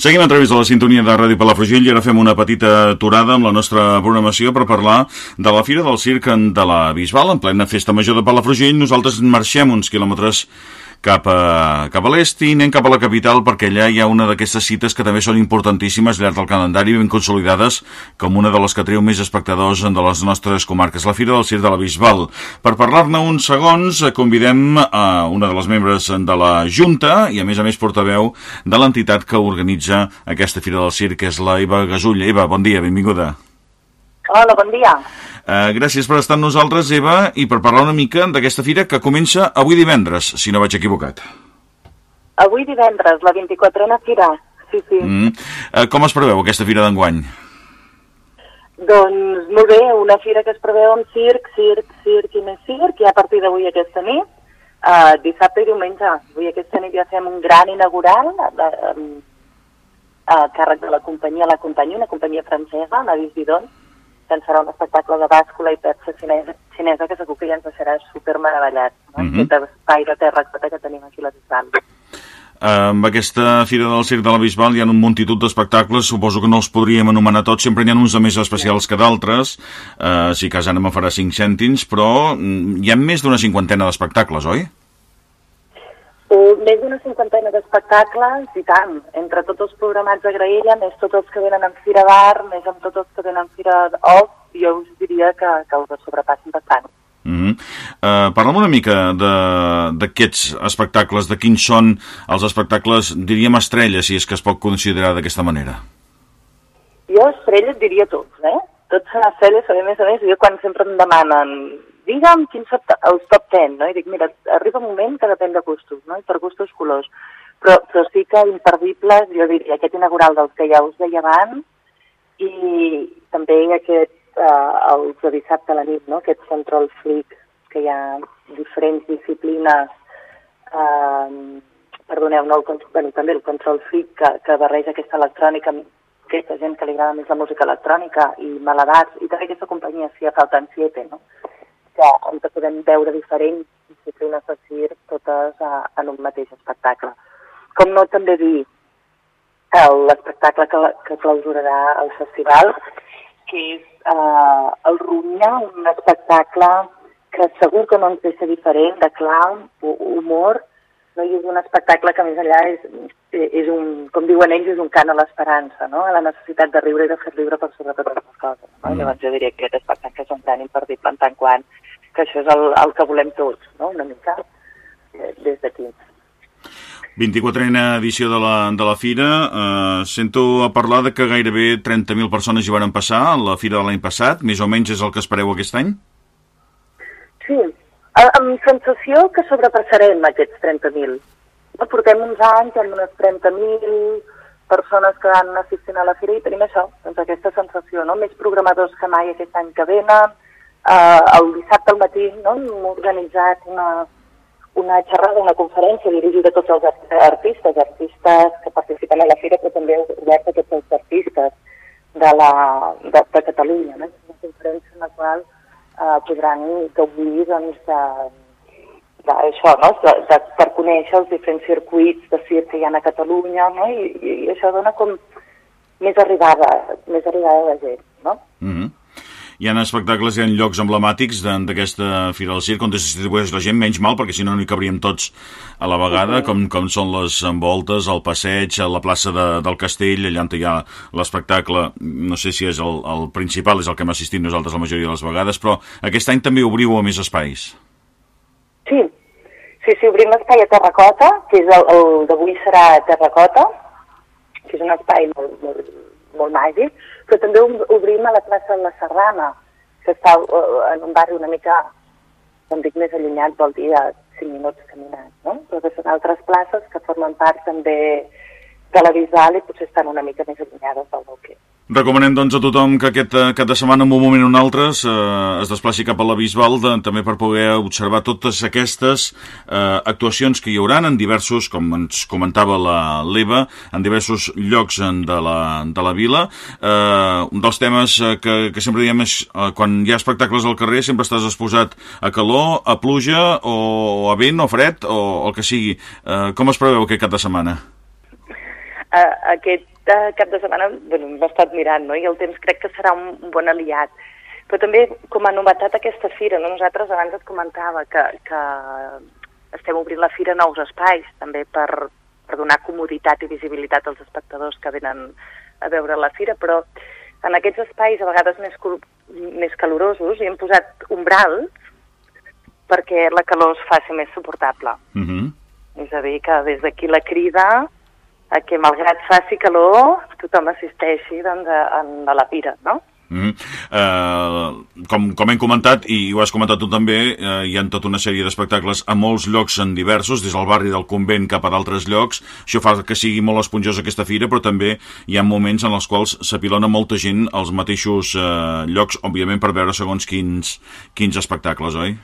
Seguim a través de la sintonia de Ràdio Palafrugell i ara fem una petita aturada amb la nostra programació per parlar de la Fira del Circ de la Bisbal, en plena festa major de Palafrugell. Nosaltres marxem uns quilòmetres cap a, cap a l'est i anem cap a la capital perquè allà hi ha una d'aquestes cites que també són importantíssimes al llarg del calendari, ben consolidades com una de les que treu més espectadors de les nostres comarques, la Fira del Circ de la Bisbal. Per parlar-ne uns segons convidem a una de les membres de la Junta i a més a més portaveu de l'entitat que organitza aquesta Fira del Circ, que és la Eva Gasull. Eva, bon dia, benvinguda. Hola, bon dia. Uh, gràcies per estar amb nosaltres, Eva, i per parlar una mica d'aquesta fira que comença avui divendres, si no vaig equivocat. Avui divendres, la 24a fira. Sí, sí. Mm. Uh, com es preveu aquesta fira d'enguany? Doncs molt bé, una fira que es preveu amb circ, circ, circ i més circ, i a partir d'avui aquesta nit, uh, dissabte i diumenge. Avui aquesta nit ja fem un gran inaugural a, a càrrec de la companyia, la companyia, una companyia francesa, la Visbidon, farà un espectacle de bàscula i perxa xinesa, xinesa que segur que ja ens deixarà super meravellat, no? Mm -hmm. Aquest espai de terra que tenim aquí a la Bisbal. Amb aquesta Fira del Circ de la Bisbal hi ha un multitud d'espectacles, suposo que no els podríem anomenar tots, sempre n'hi ha uns de més especials que d'altres, uh, si cas ara me farà 5 cèntims, però mm, hi ha més d'una cinquantena d'espectacles, oi? Més d'una cinquantena d'espectacles, i tant, entre tots els programats de Graella, més tots els que venen en Fira Bar, més amb tots els que venen en Fira Off, jo us diria que, que us sobrepassen bastant. Mm -hmm. uh, Parla'm una mica d'aquests espectacles, de quins són els espectacles, diríem estrelles, si és que es pot considerar d'aquesta manera. Jo estrelles diria tots, eh? Tots són estrelles, a més a més, jo quan sempre em demanen digue'm quins són els top 10, no? I dic, mira, arriba un moment que depèn de gustos, no? I per gustos colors. Però, però sí que imperdibles, jo diria, aquest inaugural dels que ja us deia abans, i també aquest, eh, els de dissabte a la nit, no? Aquest control flick, que hi ha diferents disciplines, eh, perdoneu, no, el, bueno, també el control flick que, que barreja aquesta electrònica aquesta gent que li agrada més la música electrònica i malabars, i també aquesta companyia, si ja falten 7, no? Que on podem veure diferents disciplines de circ totes uh, en un mateix espectacle. Com no també dir l'espectacle que, que clausurarà el festival, que és uh, el Runya, un espectacle que segur que no ens deixa diferent, de clown, humor, no? i és un espectacle que més enllà és, és un, com diuen ells, és un cant a l'esperança, no? a la necessitat de riure i de fer riure per sobre totes les coses. No? Mm. Llavors jo diria que aquest espectacle és un gran imperdible en tant quant que això és el, el que volem tots, no? una mica, eh, des d'aquí. 24a edició de la, de la Fira. Uh, sento a parlar de que gairebé 30.000 persones hi van passar a la Fira de l'any passat. Més o menys és el que espereu aquest any? Sí, amb sensació que sobrepassarem aquests 30.000. No, portem uns anys amb unes 30.000 persones que van assistint a la Fira i tenim això, doncs aquesta sensació, no? més programadors que mai aquest any que venen, eh, el dissabte al matí no? hem organitzat una, una xerrada, una conferència dirigida a tots els artistes, artistes que participen a la fira, però també oberta a tots els artistes de, la, de, de Catalunya. No? És una conferència en la qual eh, podran gaudir doncs, de, de, això, no? de, de, per conèixer els diferents circuits de circ que hi ha a Catalunya, no? I, i, això dona com més arribada, més arribada de gent, no? Mm -hmm hi ha espectacles, hi ha llocs emblemàtics d'aquesta Fira del Circ on es distribueix la gent, menys mal, perquè si no no hi cabríem tots a la vegada, com, com són les envoltes, el passeig, a la plaça de, del Castell, allà on hi ha l'espectacle, no sé si és el, el principal, és el que hem assistit nosaltres la majoria de les vegades, però aquest any també obriu a més espais. Sí, sí, sí, obrim l'espai a Terracota, que és el, el d'avui serà Terracota, que és un espai molt, molt, molt màgic, però també obrim a la plaça de la Serrana, que està uh, en un barri una mica, com dic, més allunyat, vol dir a 5 minuts caminant, no? Però que són altres places que formen part també de la Bisbal i potser estan una mica més allunyades del que Recomanem doncs a tothom que aquest eh, cap de setmana en un moment o un altre es, eh, es desplaci cap a la Bisbal de, també per poder observar totes aquestes eh, actuacions que hi hauran en diversos, com ens comentava l'Eva, en diversos llocs de la, de la vila. Eh, un dels temes eh, que, que sempre diem és eh, quan hi ha espectacles al carrer sempre estàs exposat a calor, a pluja o, o a vent o fred o el que sigui. Eh, com es preveu aquest cap de setmana? Uh, aquest de cap de setmana bueno, l'he estat mirant, no? i el temps crec que serà un, un bon aliat. Però també, com a novetat aquesta fira, no? nosaltres abans et comentava que, que estem obrint la fira nous espais, també per, per donar comoditat i visibilitat als espectadors que venen a veure la fira, però en aquests espais, a vegades més, més calorosos, hi hem posat umbrals perquè la calor es faci més suportable. Uh -huh. És a dir, que des d'aquí la crida a que malgrat faci calor tothom assisteixi doncs, a, a la fira, no? Mm -hmm. uh, com, com hem comentat, i ho has comentat tu també, uh, hi ha tota una sèrie d'espectacles a molts llocs en diversos, des del barri del convent cap a d'altres llocs. Això fa que sigui molt esponjosa aquesta fira, però també hi ha moments en els quals s'apilona molta gent als mateixos uh, llocs, òbviament per veure segons quins, quins espectacles, oi?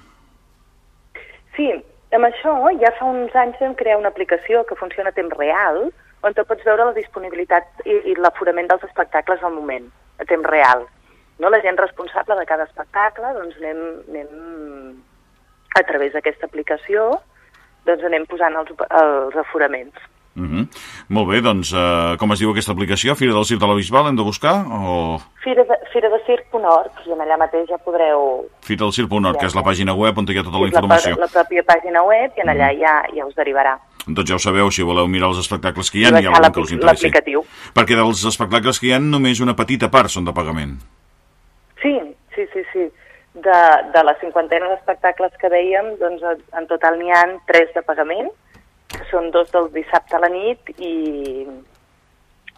Sí, amb això ja fa uns anys vam crear una aplicació que funciona a temps real, on tu pots veure la disponibilitat i, i l'aforament dels espectacles al moment, a temps real no? la gent responsable de cada espectacle, doncs anem, anem a través d'aquesta aplicació, doncs anem posant els, els aforaments. Uh -huh. Molt bé, doncs, uh, com es diu aquesta aplicació? Fira del Circ de la Bisbal, hem de buscar? O... Fira de, Fira de Circ.org, i en allà mateix ja podreu... Fira del Circ.org, ja, que és la pàgina web on hi ha tota la informació. La, la pròpia pàgina web, i en allà uh -huh. ja, ja us derivarà. Doncs ja ho sabeu, si voleu mirar els espectacles que hi ha, hi ha algun que us interessi. Perquè dels espectacles que hi ha, només una petita part són de pagament. Sí, sí, sí, sí. De, de la cinquantena d'espectacles que dèiem, doncs en total n'hi han tres de pagament, que són dos del dissabte a la nit i,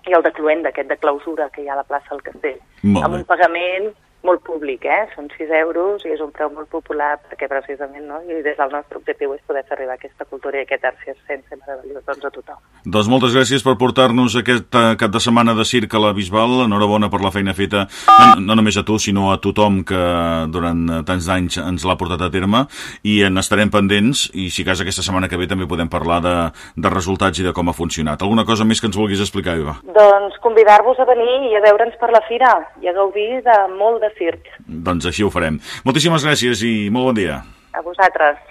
i el de Cluenda, aquest de clausura que hi ha a la plaça del Castell. Amb un pagament molt públic, eh? Són 6 euros i és un preu molt popular perquè precisament, no? I des del nostre objectiu és poder fer arribar aquesta cultura i aquest art sense meravellós doncs, a tothom. Doncs moltes gràcies per portar-nos aquest uh, cap de setmana de circ a la Bisbal. Enhorabona per la feina feta, no, no només a tu, sinó a tothom que durant tants anys ens l'ha portat a terme i en estarem pendents i si cas aquesta setmana que ve també podem parlar de, de resultats i de com ha funcionat. Alguna cosa més que ens vulguis explicar, Eva? Doncs convidar-vos a venir i a veure'ns per la fira i a gaudir de molt de circ. Doncs així ho farem. Moltíssimes gràcies i molt bon dia. A vosaltres.